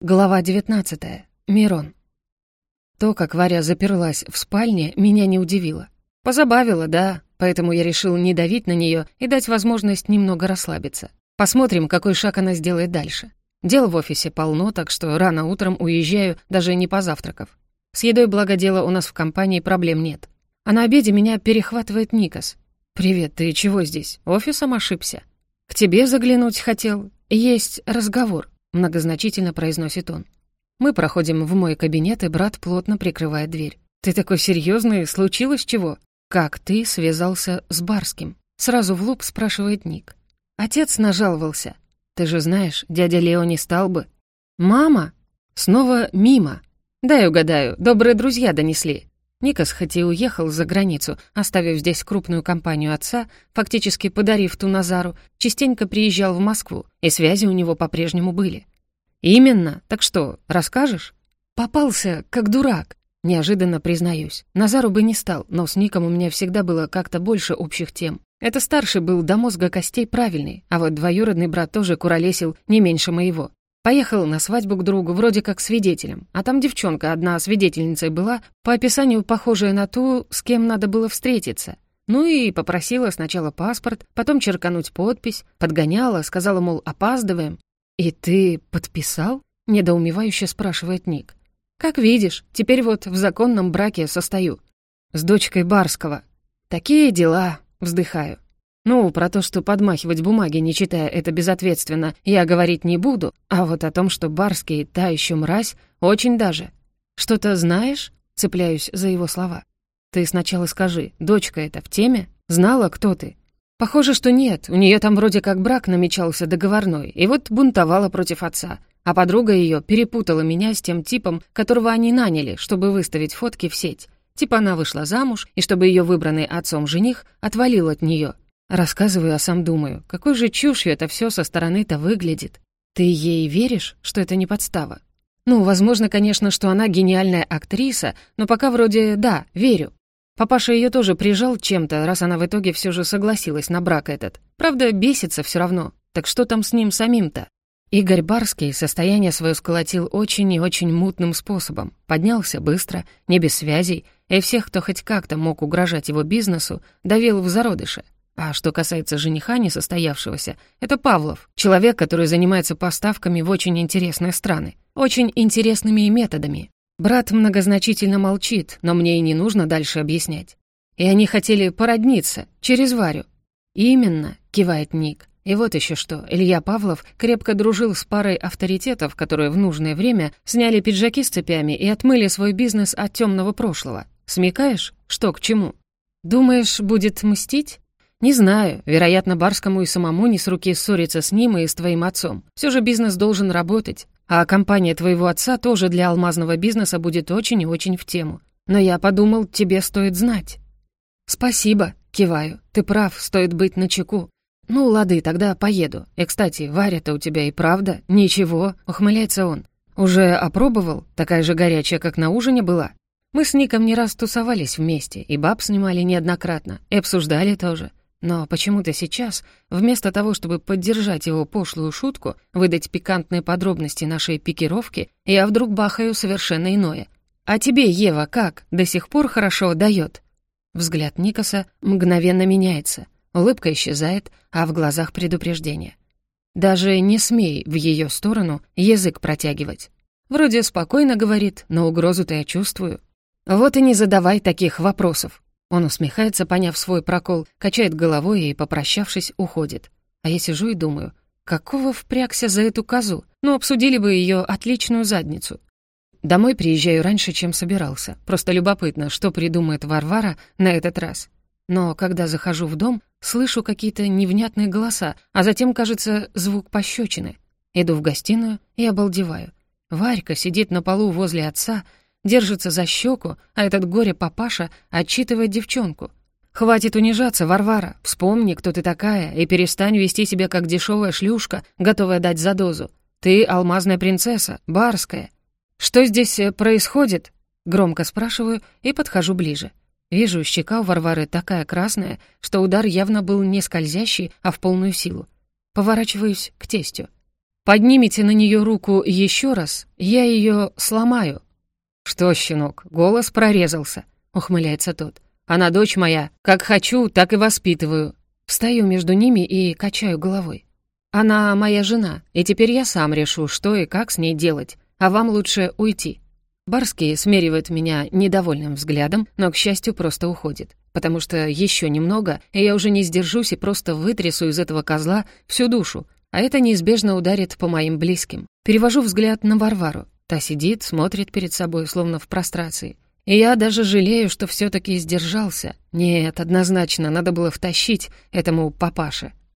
Глава 19. Мирон. То, как Варя заперлась в спальне, меня не удивило. Позабавило, да, поэтому я решил не давить на нее и дать возможность немного расслабиться. Посмотрим, какой шаг она сделает дальше. Дел в офисе полно, так что рано утром уезжаю, даже не позавтракав. С едой, благо дела, у нас в компании проблем нет. А на обеде меня перехватывает Никас. «Привет, ты чего здесь? Офисом ошибся?» «К тебе заглянуть хотел. Есть разговор», Многозначительно произносит он. Мы проходим в мой кабинет, и брат плотно прикрывает дверь. «Ты такой серьезный, случилось чего?» «Как ты связался с Барским?» Сразу в лоб спрашивает Ник. Отец нажаловался. «Ты же знаешь, дядя Лео не стал бы». «Мама?» Снова мимо. «Дай угадаю, добрые друзья донесли. Никас хоть и уехал за границу, оставив здесь крупную компанию отца, фактически подарив ту Назару, частенько приезжал в Москву, и связи у него по-прежнему были. «Именно. Так что, расскажешь?» «Попался, как дурак», — неожиданно признаюсь. Назару бы не стал, но с Ником у меня всегда было как-то больше общих тем. Это старший был до мозга костей правильный, а вот двоюродный брат тоже куролесил не меньше моего. Поехал на свадьбу к другу, вроде как свидетелем, а там девчонка одна свидетельницей была, по описанию похожая на ту, с кем надо было встретиться. Ну и попросила сначала паспорт, потом черкануть подпись, подгоняла, сказала, мол, опаздываем. «И ты подписал?» — недоумевающе спрашивает Ник. «Как видишь, теперь вот в законном браке состою. С дочкой Барского. Такие дела», — вздыхаю. Ну, про то, что подмахивать бумаги, не читая это безответственно, я говорить не буду, а вот о том, что Барский та еще мразь, очень даже. Что-то знаешь? Цепляюсь за его слова. Ты сначала скажи, дочка эта в теме? Знала, кто ты? Похоже, что нет, у нее там вроде как брак намечался договорной, и вот бунтовала против отца. А подруга ее перепутала меня с тем типом, которого они наняли, чтобы выставить фотки в сеть. Типа она вышла замуж, и чтобы ее выбранный отцом жених отвалил от нее. Рассказываю, а сам думаю, какой же чушью это все со стороны-то выглядит. Ты ей веришь, что это не подстава? Ну, возможно, конечно, что она гениальная актриса, но пока вроде да, верю. Папаша ее тоже прижал чем-то, раз она в итоге все же согласилась на брак этот. Правда, бесится все равно. Так что там с ним самим-то? Игорь Барский состояние свое сколотил очень и очень мутным способом. Поднялся быстро, не без связей, и всех, кто хоть как-то мог угрожать его бизнесу, довел в зародыше. А что касается жениха несостоявшегося, это Павлов, человек, который занимается поставками в очень интересные страны, очень интересными методами. Брат многозначительно молчит, но мне и не нужно дальше объяснять. И они хотели породниться, через Варю. «Именно», — кивает Ник. И вот еще что, Илья Павлов крепко дружил с парой авторитетов, которые в нужное время сняли пиджаки с цепями и отмыли свой бизнес от темного прошлого. Смекаешь, что к чему? Думаешь, будет мстить? «Не знаю. Вероятно, Барскому и самому не с руки ссориться с ним и с твоим отцом. Все же бизнес должен работать. А компания твоего отца тоже для алмазного бизнеса будет очень и очень в тему. Но я подумал, тебе стоит знать». «Спасибо», — киваю. «Ты прав, стоит быть начеку. «Ну, лады, тогда поеду. И, кстати, Варя-то у тебя и правда ничего», — ухмыляется он. «Уже опробовал? Такая же горячая, как на ужине была?» Мы с Ником не раз тусовались вместе, и баб снимали неоднократно, и обсуждали тоже. Но почему-то сейчас, вместо того, чтобы поддержать его пошлую шутку, выдать пикантные подробности нашей пикировки, я вдруг бахаю совершенно иное. «А тебе, Ева, как? До сих пор хорошо дает?» Взгляд Никаса мгновенно меняется, улыбка исчезает, а в глазах предупреждение. Даже не смей в ее сторону язык протягивать. Вроде спокойно говорит, но угрозу-то я чувствую. Вот и не задавай таких вопросов. Он усмехается, поняв свой прокол, качает головой и, попрощавшись, уходит. А я сижу и думаю, какого впрягся за эту козу? Ну, обсудили бы ее отличную задницу. Домой приезжаю раньше, чем собирался. Просто любопытно, что придумает Варвара на этот раз. Но когда захожу в дом, слышу какие-то невнятные голоса, а затем, кажется, звук пощечины. Иду в гостиную и обалдеваю. Варька сидит на полу возле отца, держится за щеку, а этот горе-папаша отчитывает девчонку. «Хватит унижаться, Варвара, вспомни, кто ты такая, и перестань вести себя как дешевая шлюшка, готовая дать за дозу. Ты алмазная принцесса, барская. Что здесь э, происходит?» Громко спрашиваю и подхожу ближе. Вижу, щека у Варвары такая красная, что удар явно был не скользящий, а в полную силу. Поворачиваюсь к тестю. Поднимите на нее руку еще раз, я ее сломаю». «Что, щенок, голос прорезался», — ухмыляется тот. «Она дочь моя, как хочу, так и воспитываю». Встаю между ними и качаю головой. «Она моя жена, и теперь я сам решу, что и как с ней делать, а вам лучше уйти». Барский смеривает меня недовольным взглядом, но, к счастью, просто уходит. Потому что еще немного, и я уже не сдержусь и просто вытрясу из этого козла всю душу, а это неизбежно ударит по моим близким. Перевожу взгляд на Варвару. Та сидит, смотрит перед собой, словно в прострации. И я даже жалею, что все таки сдержался. Нет, однозначно, надо было втащить этому папаше.